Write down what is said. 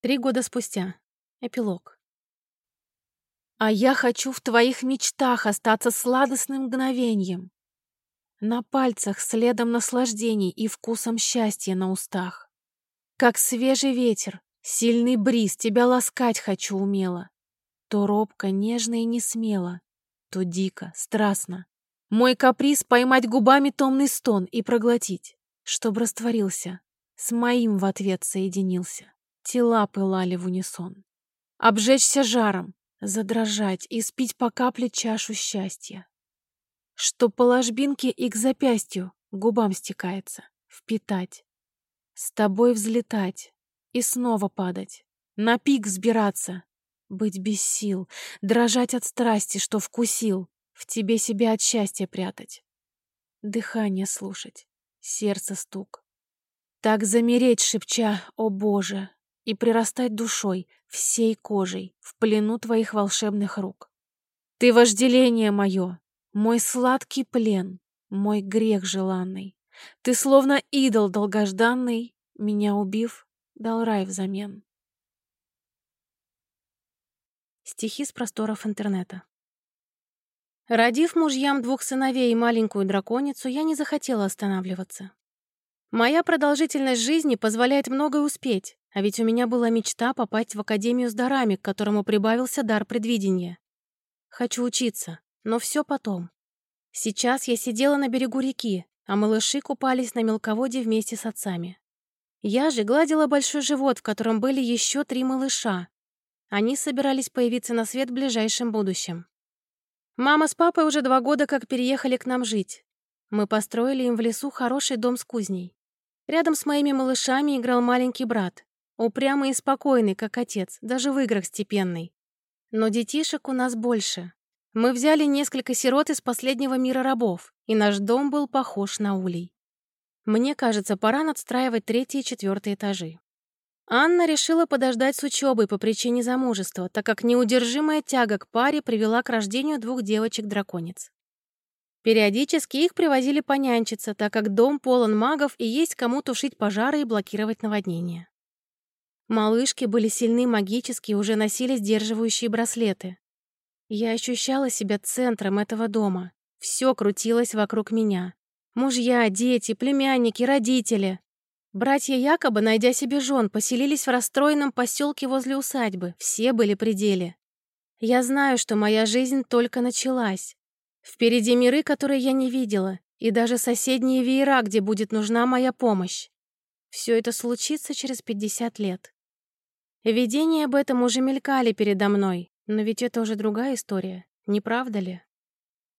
Три года спустя. Эпилог. А я хочу в твоих мечтах остаться сладостным мгновением. На пальцах следом наслаждений и вкусом счастья на устах. Как свежий ветер, сильный бриз, тебя ласкать хочу умело. То робко, нежно и не смело, то дико, страстно. Мой каприз поймать губами томный стон и проглотить, чтоб растворился, с моим в ответ соединился. Тела пылали в унисон. Обжечься жаром, задрожать и спить по капле чашу счастья что по ложбинке и к запястью губам стекается, впитать. С тобой взлетать и снова падать, на пик взбираться, быть без сил, дрожать от страсти, что вкусил, в тебе себя от счастья прятать. Дыхание слушать, сердце стук. Так замереть, шепча «О Боже!» И прирастать душой, всей кожей, в плену твоих волшебных рук. Ты вожделение мое, мой сладкий плен, мой грех желанный. Ты словно идол долгожданный, меня убив, дал рай взамен. Стихи с просторов интернета. Родив мужьям двух сыновей и маленькую драконицу, я не захотела останавливаться. Моя продолжительность жизни позволяет многое успеть, а ведь у меня была мечта попасть в Академию с дарами, к которому прибавился дар предвидения. Хочу учиться, но все потом. Сейчас я сидела на берегу реки, а малыши купались на мелководье вместе с отцами. Я же гладила большой живот, в котором были еще три малыша. Они собирались появиться на свет в ближайшем будущем. Мама с папой уже два года как переехали к нам жить. Мы построили им в лесу хороший дом с кузней. Рядом с моими малышами играл маленький брат, упрямый и спокойный, как отец, даже в играх степенный. Но детишек у нас больше. Мы взяли несколько сирот из последнего мира рабов, и наш дом был похож на улей. Мне кажется, пора надстраивать третий и четвертый этажи. Анна решила подождать с учебой по причине замужества, так как неудержимая тяга к паре привела к рождению двух девочек-драконец. Периодически их привозили понянчиться, так как дом полон магов и есть кому тушить пожары и блокировать наводнения. Малышки были сильны магически и уже носили сдерживающие браслеты. Я ощущала себя центром этого дома. Все крутилось вокруг меня. Мужья, дети, племянники, родители. Братья якобы, найдя себе жен, поселились в расстроенном поселке возле усадьбы. Все были при деле. Я знаю, что моя жизнь только началась. Впереди миры, которые я не видела, и даже соседние веера, где будет нужна моя помощь. Все это случится через 50 лет. Видения об этом уже мелькали передо мной, но ведь это уже другая история, не правда ли?